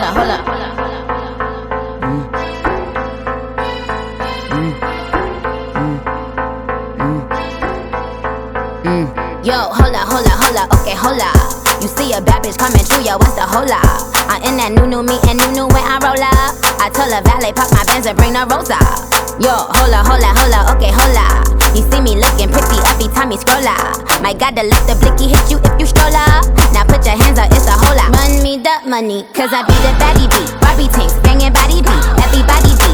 hold up, hold up. hold up, okay, hold up. okay. You see a bad bitch coming through, yo, what's the up I'm in that new new me and new new when I roll up. I told a valet, pop my bands and bring the rosa. Yo, hold up, hold up, hold up, okay, hold up. You see me looking pretty every time you scroll up. My god, the left the blicky hit you money, cause I be the baddie beat. Barbie tanks, banging body beat. Everybody beat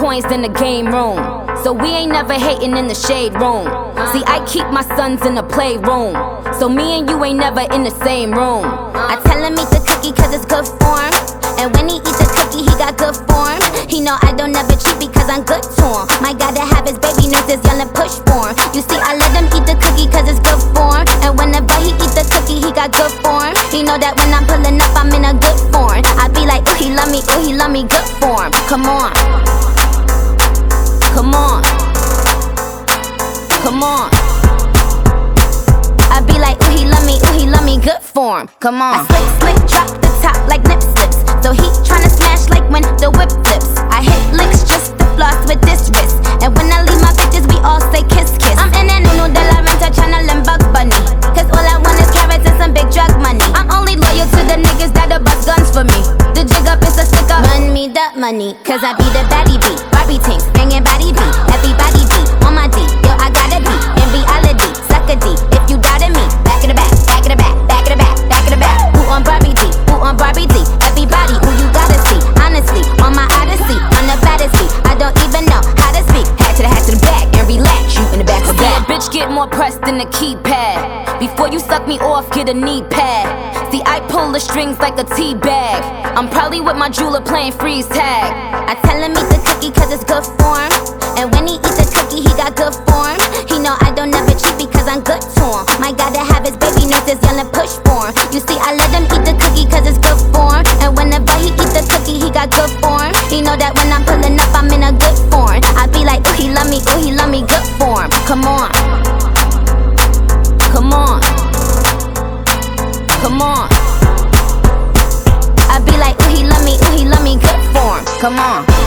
coins than the game room. So we ain't never hating in the shade room. See, I keep my sons in the playroom. So me and you ain't never in the same room. I tell him eat the cookie cause it's good form. And when he eat the cookie, he got good form. He know I don't never cheat because I'm good to him. My gotta have his baby nurses and push for him. You see, I let him eat the cookie cause it's good form. And whenever he eat the cookie, he got good form. He know that when I'm pulling up, I'm in a good form. I be like, ooh, he love me, ooh, he love me, good form. Come on. Come on. Come on. I be like, ooh, he love me, ooh, he love me, good form. Come on. I slick, slick, drop the top like nip slips. So he tryna smash like when the whip flips. I hit licks just to floss with this money, cause I be the baddie beat. Barbie tanks, banging body beat. Everybody beat on my D. more pressed than a keypad. Before you suck me off, get a knee pad. See, I pull the strings like a tea bag. I'm probably with my jeweler playing freeze tag. I tell him eat the cookie cause it's good form. And when he eats the cookie, he got good form. He know I don't never cheat because I'm good to him. My Come on.